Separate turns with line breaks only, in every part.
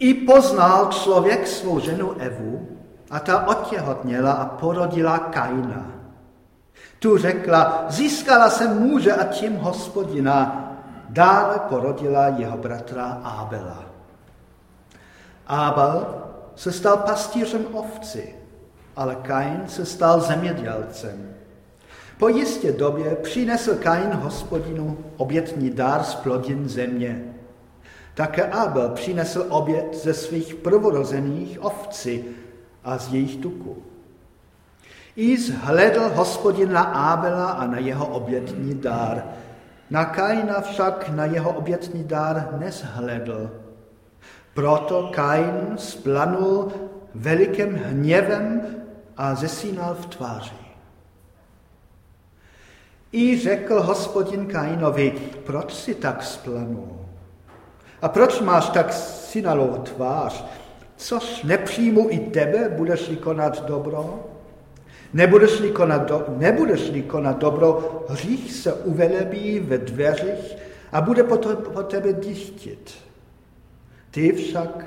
I poznal člověk svou ženu Evu a ta otěhotněla a porodila Kaina. Tu řekla, získala jsem muže a tím hospodina. Dále porodila jeho bratra Ábela. Ábel se stal pastířem ovci, ale Kain se stal zemědělcem. Po jistě době přinesl Kain hospodinu obětní dár z plodin země. Také Abel přinesl oběd ze svých prvorozených ovci a z jejich tuku. I zhledl hospodin na Abela a na jeho obětní dár. Na Kaina však na jeho obětní dár nezhledl. Proto Kain splanul velikým hněvem a zesínal v tváři. I řekl hospodin Kainovi, proč si tak splanul? A proč máš tak synalou tvář? Což nepřijmu i tebe, budeš-li konat dobro? Nebudeš-li konat, do, nebudeš-li konat dobro, hřích se uvelebí ve dveřích a bude po, to, po tebe dychtit. Ty však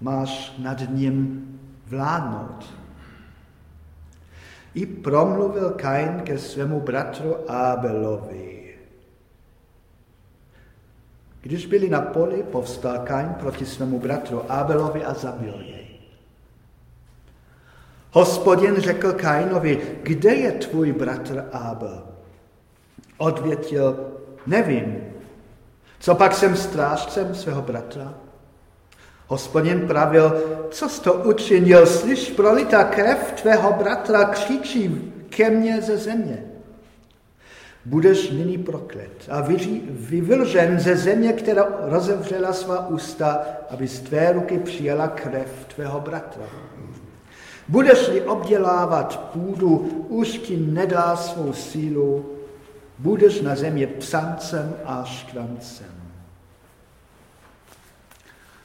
máš nad ním vládnout. I promluvil Kain ke svému bratru Abelovi. Když byli na poli, povstal Kain proti svému bratru Abelovi a zabil jej. Hospodin řekl Kainovi, kde je tvůj bratr Abel? Odvětil, nevím. Co pak jsem strážcem svého bratra? Hospodin pravil, co jsi to učinil, slyš, prolita krev tvého bratra křičí ke mně ze země. Budeš nyní proklet a vyvržen ze země, která rozevřela svá ústa, aby z tvé ruky přijala krev tvého bratra. Budeš-li obdělávat půdu, už ti nedá svou sílu, budeš na země psancem a štvancem.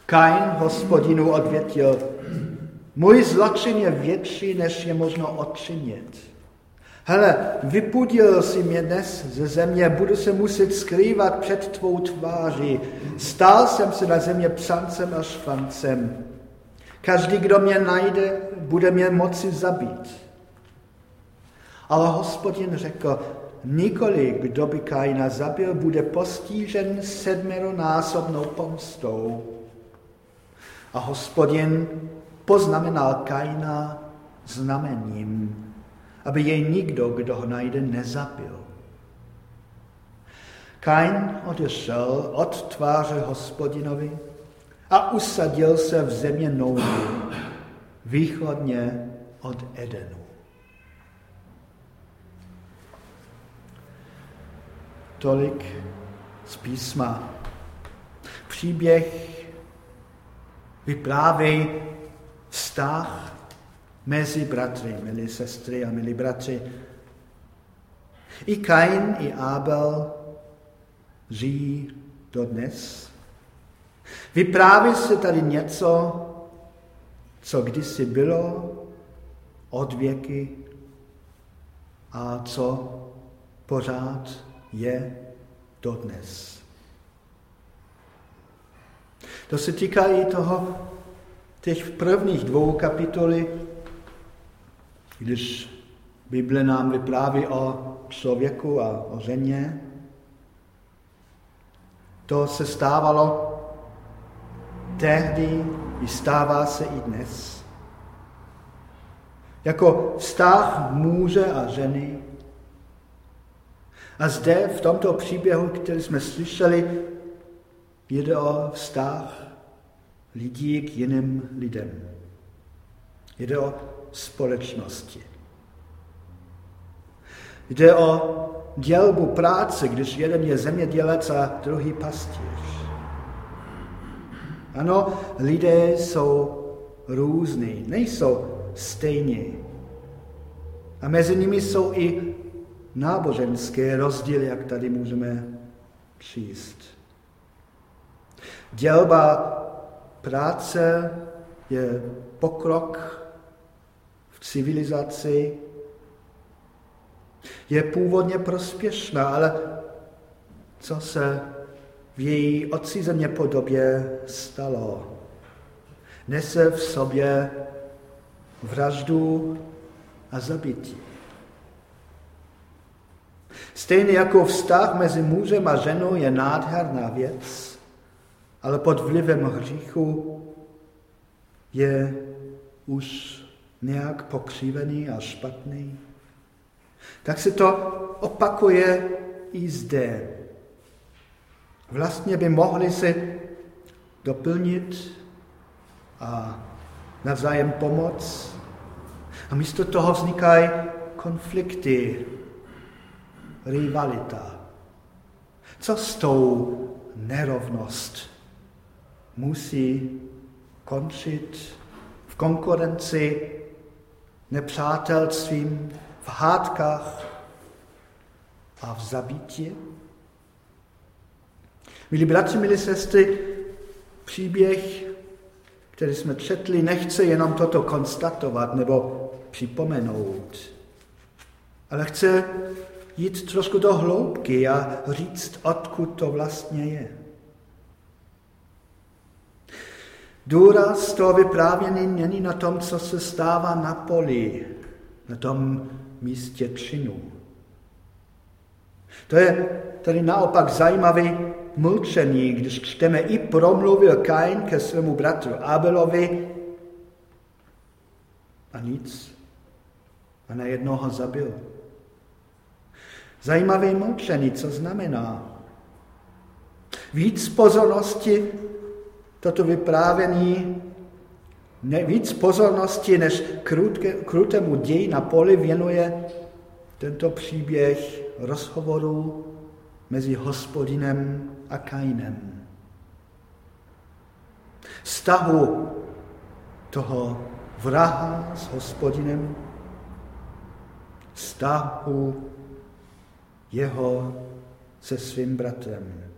Kain hospodinu odvětil, můj zločin je větší, než je možno odčinit. Hele, vypudil si mě dnes ze země, budu se muset skrývat před tvou tváří. Stál jsem se na země psancem a švancem. Každý, kdo mě najde, bude mě moci zabít. Ale hospodin řekl, nikoli, kdo by Kaina zabil, bude postižen sedmeronásobnou pomstou. A hospodin poznamenal Kaina znamením, aby jej nikdo, kdo ho najde, nezabil. Kain odešel od tváře hospodinovi a usadil se v země Noudu, východně od Edenu. Tolik z písma. Příběh vyprávějí vztah mezi bratry, milí sestry a milí bratři. I Kain, i Abel žijí dodnes. Vypráví se tady něco, co kdysi bylo od věky a co pořád je dodnes. To se týká i toho, těch prvních dvou kapitoly, když Bible nám vypráví o člověku a o ženě. To se stávalo tehdy i stává se i dnes. Jako vztah muže a ženy. A zde v tomto příběhu, který jsme slyšeli, Jde o vztah lidí k jiným lidem. Jde o společnosti. Jde o dělbu práce, když jeden je zemědělec a druhý pastýř. Ano, lidé jsou různí, nejsou stejní. A mezi nimi jsou i náboženské rozdíly, jak tady můžeme číst. Dělba práce je pokrok civilizaci, je původně prospěšná, ale co se v její odcizeně podobě stalo? nese v sobě vraždu a zabití. Stejně jako vztah mezi mužem a ženou je nádherná věc, ale pod vlivem hříchu je už nějak pokřivený a špatný. Tak se to opakuje i zde. Vlastně by mohli si doplnit a navzájem pomoct. A místo toho vznikají konflikty, rivalita. Co s tou nerovnost? Musí končit v konkurenci, nepřátelstvím, v hádkách a v zabítí? Milí bratři, milí sestry, příběh, který jsme četli, nechce jenom toto konstatovat nebo připomenout, ale chce jít trošku do hloubky a říct, odkud to vlastně je. Důraz toho vyprávění není na tom, co se stává na poli, na tom místě činu. To je tedy naopak zajímavý mlčení, když čteme i promluvil Kain ke svému bratru Abelovi a nic. A najednou ho zabil. Zajímavé mlčení, co znamená. Víc pozornosti toto vyprávění, víc pozornosti než krutke, krutému ději na poli věnuje tento příběh rozhovoru mezi hospodinem a Kainem. Stahu toho vraha s hospodinem, stahu jeho se svým bratrem.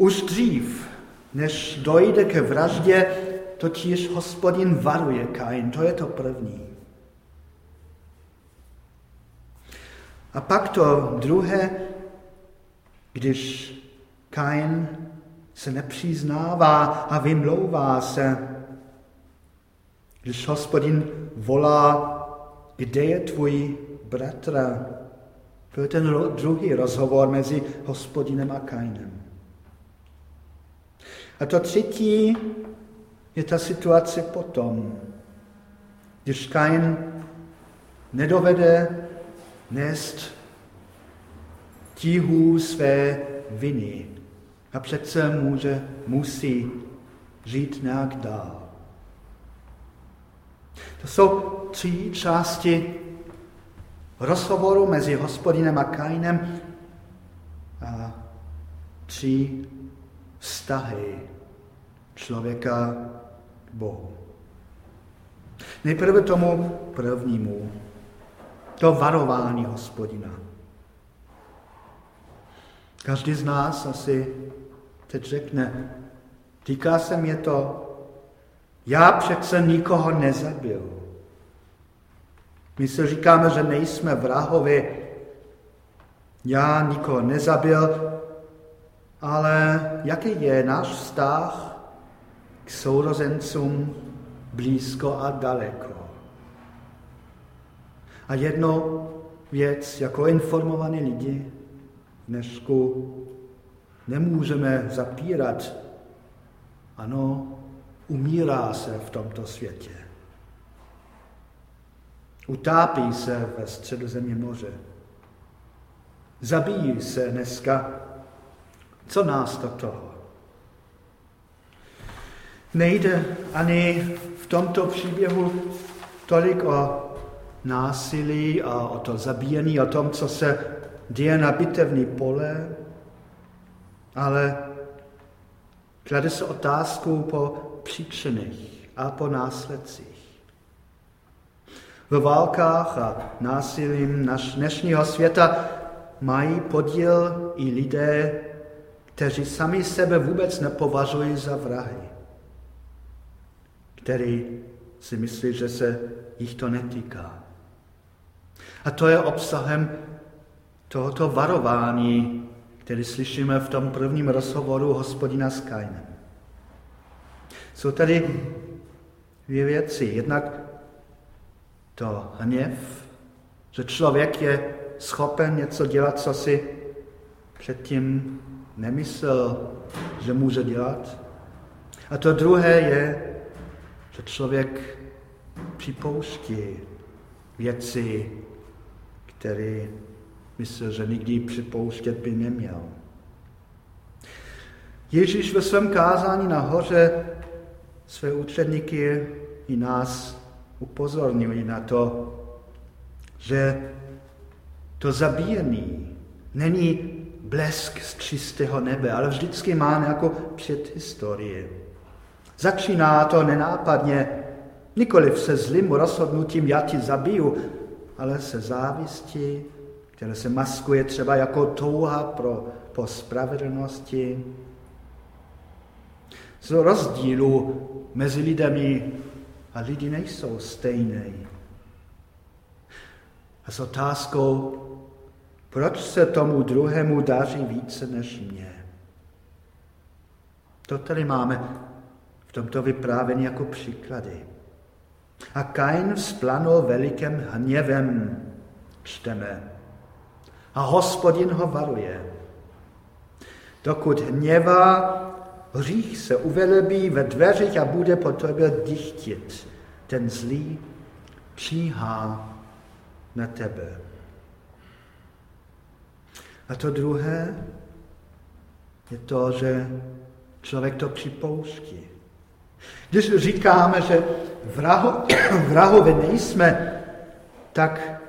Už dřív, než dojde ke vraždě, totiž hospodin varuje Kain, to je to první. A pak to druhé, když Kain se nepřiznává a vymlouvá se, když hospodin volá, kde je tvůj bratra? To je ten druhý rozhovor mezi hospodinem a Kainem. A to třetí je ta situace potom, když Kain nedovede nést tíhu své viny a přece může, musí žít nějak dál. To jsou tři části rozhovoru mezi hospodinem a Kainem a tři vztahy člověka k Bohu. Nejprve tomu prvnímu, to varování hospodina. Každý z nás asi teď řekne, týká se mě to, já přece nikoho nezabil. My si říkáme, že nejsme vrahovi. Já nikoho nezabil, ale jaký je náš vztah k sourozencům blízko a daleko? A jedno věc, jako informovaní lidi dnesku nemůžeme zapírat. Ano, umírá se v tomto světě. Utápí se ve středozemní moře. Zabíjí se dneska. Co nás to toho? Nejde ani v tomto příběhu tolik o násilí a o to zabíjení, o tom, co se děje na bitevní pole, ale klade se otázku po příčinách a po následcích. V válkách a násilím naš dnešního světa mají podíl i lidé, kteří sami sebe vůbec nepovažují za vrahy, který si myslí, že se jich to netýká. A to je obsahem tohoto varování, který slyšíme v tom prvním rozhovoru hospodina s Kainem. Jsou tady dvě věci. Jednak to hněv, že člověk je schopen něco dělat, co si předtím nemyslel, že může dělat. A to druhé je, že člověk připouští věci, které myslel, že nikdy připouštět by neměl. Ježíš ve svém kázání nahoře své učedníky i nás upozornili na to, že to zabíjení není blesk z čistého nebe, ale vždycky má nějakou předhistorii. Začíná to nenápadně, nikoliv se zlým rozhodnutím, já ti zabiju, ale se závistí, které se maskuje třeba jako touha pro, po spravedlnosti. Z rozdílu mezi lidmi a lidi nejsou stejné. A s otázkou, proč se tomu druhému daří více než mě. To tady máme v tomto vyprávění jako příklady. A Kain vzplanul velikým hněvem, čteme. A hospodin ho varuje. Dokud hněvá, hřích se uvelebí ve dveřích a bude po tobě dychtit. Ten zlý číhá na tebe. A to druhé je to, že člověk to připouští. Když říkáme, že vraho, vrahovi nejsme, tak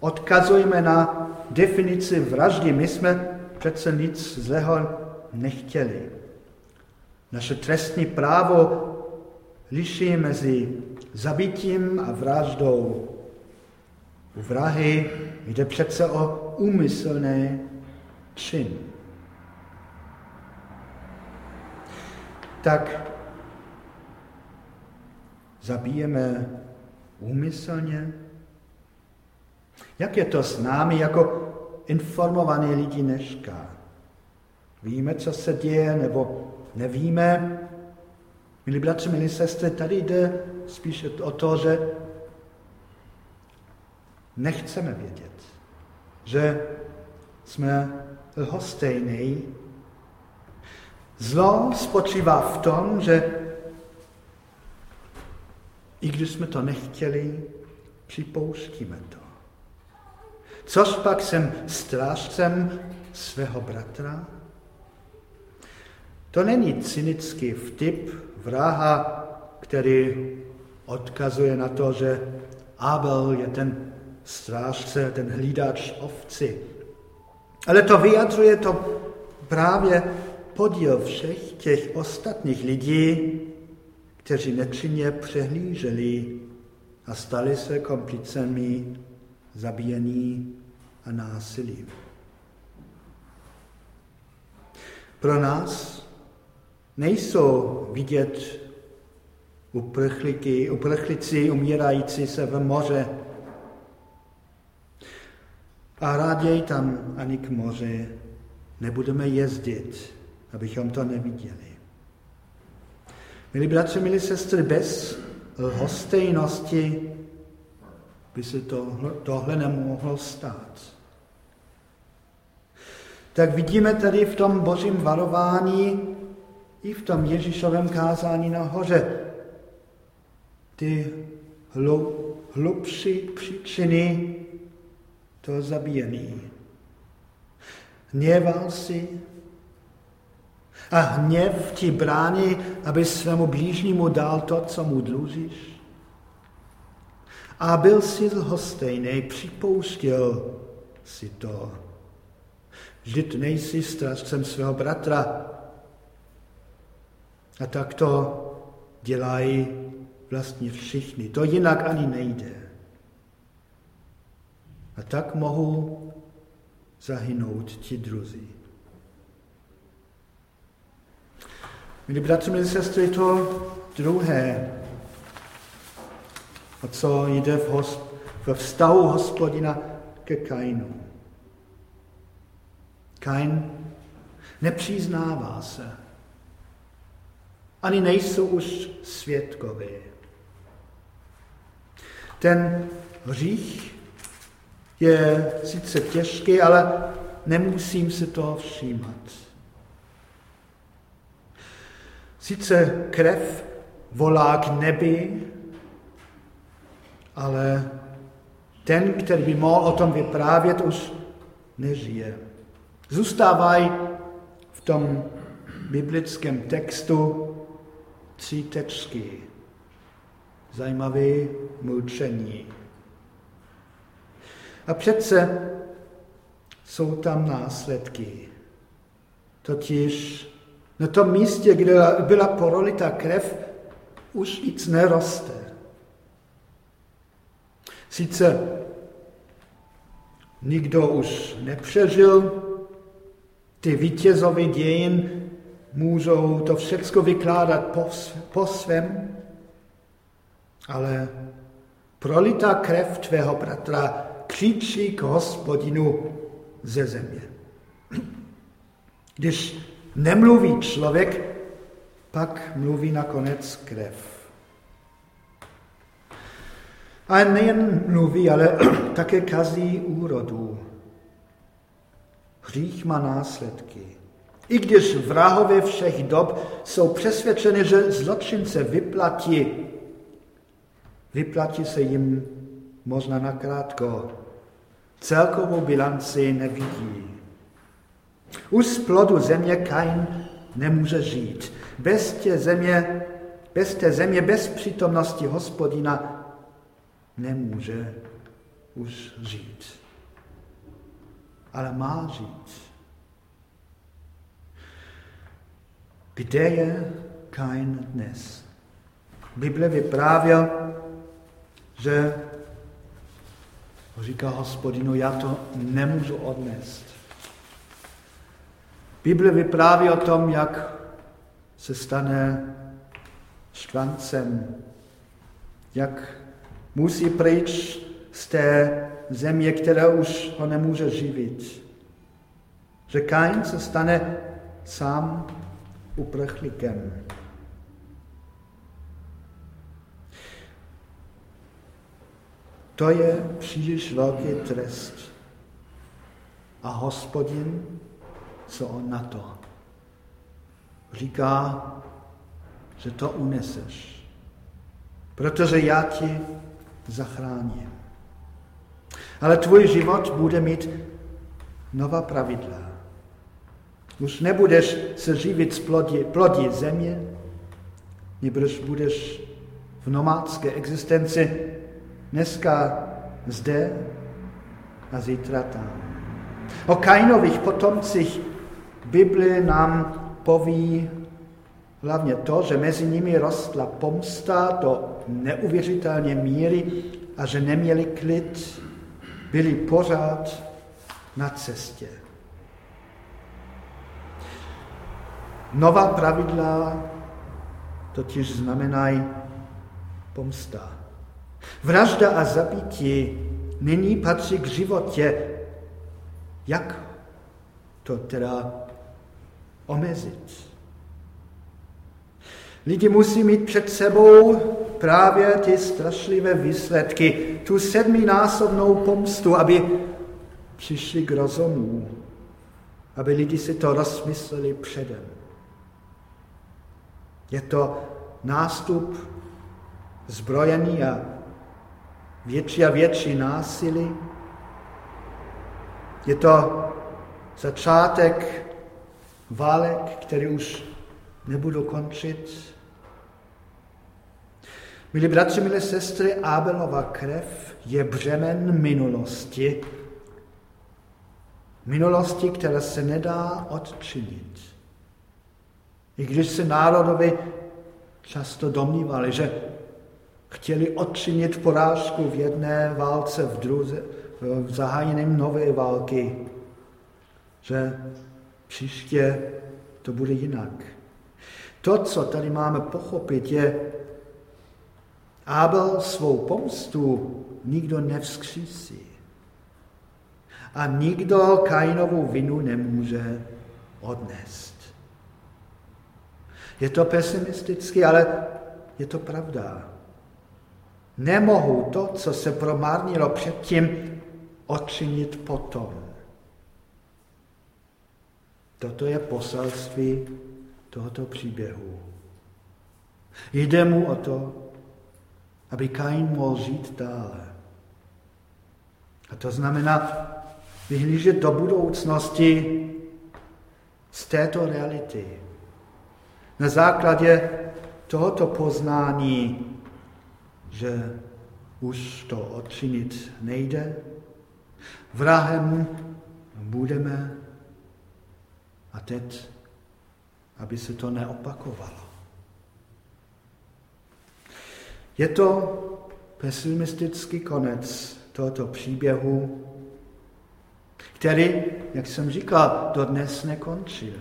odkazujeme na definici vraždy. My jsme přece nic zlého nechtěli. Naše trestní právo liší mezi zabitím a vraždou. U vrahy jde přece o úmyslné čin. Tak zabijeme úmyslně? Jak je to s námi jako informovaní lidi dneška? Víme, co se děje, nebo nevíme? Milí bratři, milí sestry, tady jde spíše o to, že nechceme vědět, že jsme lhostejní. Zlo spočívá v tom, že i když jsme to nechtěli, připouštíme to. Což pak jsem strážcem svého bratra? To není cynický vtip vraha, který odkazuje na to, že Abel je ten strážce, ten hlídač ovci. Ale to vyjadřuje to právě podíl všech těch ostatních lidí, kteří nečinně přehlíželi a stali se komplicemi zabíjení a násilí. Pro nás nejsou vidět uprchlíky, uprchlíci umírající se v moře. A raději tam ani k moři nebudeme jezdit, abychom to neviděli. Milí bratři, milí sestry, bez lhostejnosti by se to, tohle nemohlo stát. Tak vidíme tady v tom božím varování i v tom Ježíšovém kázání nahoře ty hlubší příčiny toho zabíjení. Hněval si, a hněv ti brání, aby svému blížnímu dal to, co mu dlužíš? A byl si lhostejný, připouštěl si to. Vždyť nejsi strážcem svého bratra. A tak to dělají vlastně všichni. To jinak ani nejde. A tak mohou zahynout ti druzí. Milí bratři, milí sestry, to druhé, o co jde v hosp- ve vztahu hospodina ke Kainu. Kain nepřiznává se. ani nejsou už světkové. Ten hřích je sice těžký, ale nemusím se toho všímat. Sice krev volá k nebi, ale ten, který by mohl o tom vyprávět, už nežije. Zůstávají v tom biblickém textu tři tečky. Zajímavé mlčení. A přece jsou tam následky. Totiž na tom místě, kde byla porolita krev, už nic neroste. Sice nikdo už nepřežil ty vítězové dějin, můžou to všechno vykládat po, po svém, ale prolitá krev tvého bratra křičí k hospodinu ze země. Když nemluví člověk, pak mluví nakonec krev. A nejen mluví, ale také kazí úrodu. Hřích má následky. I když vrahové všech dob jsou přesvědčeni, že zločince vyplatí, vyplatí se jim možná nakrátko. Celkovou bilanci nevidí. Už z plodu země Kain nemůže žít. Bez té země, bez té země, bez přítomnosti hospodina nemůže už žít. Ale má žít. Kde je Kain dnes? Bible vyprávěl, že říká hospodinu, já to nemůžu odnést. Bible vypráví o tom, jak se stane štvancem, jak musí pryč z té země, která už ho nemůže živit. Že Kain se stane sám uprchlíkem. To je příliš velký trest. A hospodin, co on na to? Říká, že to uneseš, protože já ti zachráním. Ale tvůj život bude mít nová pravidla. Už nebudeš se živit z plodí, plodí země, nebož budeš v nomádské existenci dneska zde a zítra tam. O Kainových potomcích Bible nám poví hlavně to, že mezi nimi rostla pomsta do neuvěřitelně míry a že neměli klid, byli pořád na cestě. Nová pravidla totiž znamenají pomsta. Vražda a zabití nyní patří k životě. Jak to teda omezit? Lidi musí mít před sebou právě ty strašlivé výsledky, tu sedminásobnou pomstu, aby přišli k rozumu, aby lidi si to rozmysleli předem. Je to nástup zbrojený a větší a větší násilí. Je to začátek válek, který už nebudu končit. Milí bratři, milé sestry, Abelova krev je břemen minulosti. Minulosti, která se nedá odčinit. I když se národovi často domnívali, že chtěli odčinit porážku v jedné válce, v druze, v zahájením nové války, že příště to bude jinak. To, co tady máme pochopit, je, Abel svou pomstu nikdo nevzkřísí. A nikdo Kainovu vinu nemůže odnést. Je to pesimisticky, ale je to pravda. Nemohu to, co se promárnilo předtím, odčinit potom. Toto je poselství tohoto příběhu. Jde mu o to, aby Kain mohl žít dále. A to znamená vyhlížet do budoucnosti z této reality. Na základě tohoto poznání, že už to odčinit nejde, vrahem budeme a teď, aby se to neopakovalo. Je to pesimistický konec tohoto příběhu, který, jak jsem říkal, dodnes nekončil.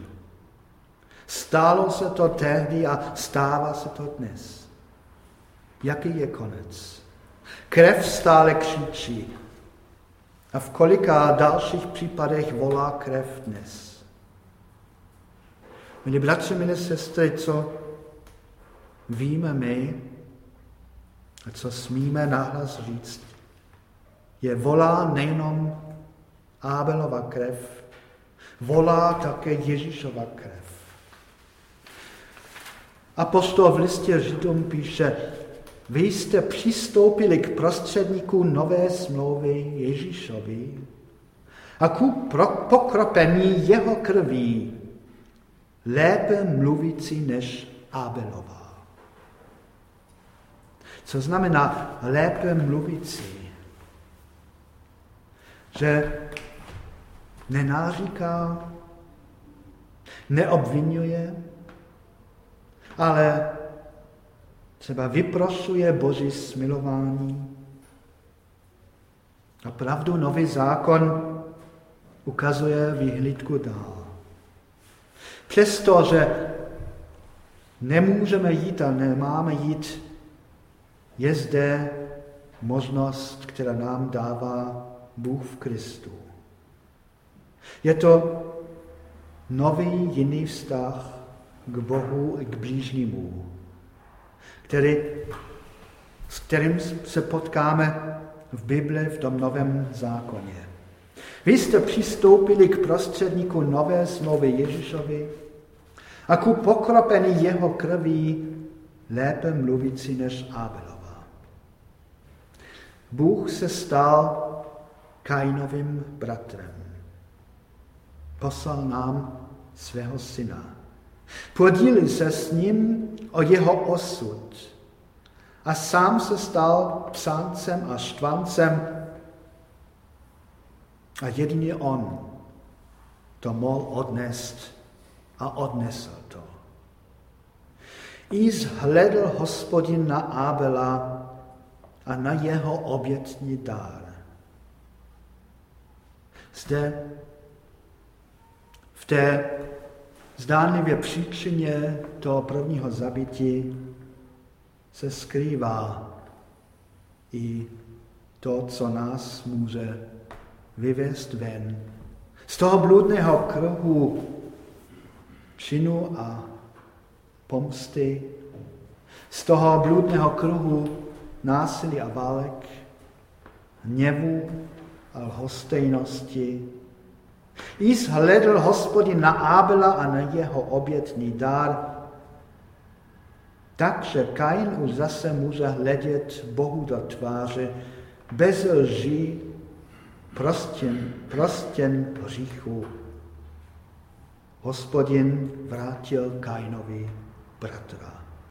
Stálo se to tehdy a stává se to dnes. Jaký je konec? Krev stále křičí. A v kolika dalších případech volá krev dnes? Milí bratři, milí sestry, co víme my a co smíme nahlas říct, je volá nejenom Ábelova krev, volá také Ježíšova krev. Apostol v listě Židům píše, vy jste přistoupili k prostředníku nové smlouvy Ježíšovi a ku pokropení jeho krví lépe mluvící než Abelova. Co znamená lépe mluvící? Že nenáříká, neobvinuje, ale třeba vyprosuje Boží smilování. A pravdu nový zákon ukazuje vyhlídku dál. Přestože nemůžeme jít a nemáme jít, je zde možnost, která nám dává Bůh v Kristu. Je to nový jiný vztah k Bohu i k blížnímu, který, s kterým se potkáme v Bibli v tom novém zákoně. Vy jste přistoupili k prostředníku nové smlouvy Ježíšovi a ku pokropení jeho krví lépe mluvící než Abelova. Bůh se stal Kainovým bratrem. Poslal nám svého syna. Podílil se s ním o jeho osud a sám se stal psáncem a štvancem a jedině on to mohl odnést a odnesl to. I zhledl hospodin na Abela a na jeho obětní dár. Zde v té zdánlivě příčině toho prvního zabití se skrývá i to, co nás může vyvést ven. Z toho bludného kruhu činu a pomsty, z toho bludného kruhu násilí a válek, hněvu a lhostejnosti, i zhledl hospodin na Abela a na jeho obětný dár, takže Kain už zase může hledět Bohu do tváře, bez lží, prostěn, prostěn hříchu. Hospodin vrátil Kainovi bratra.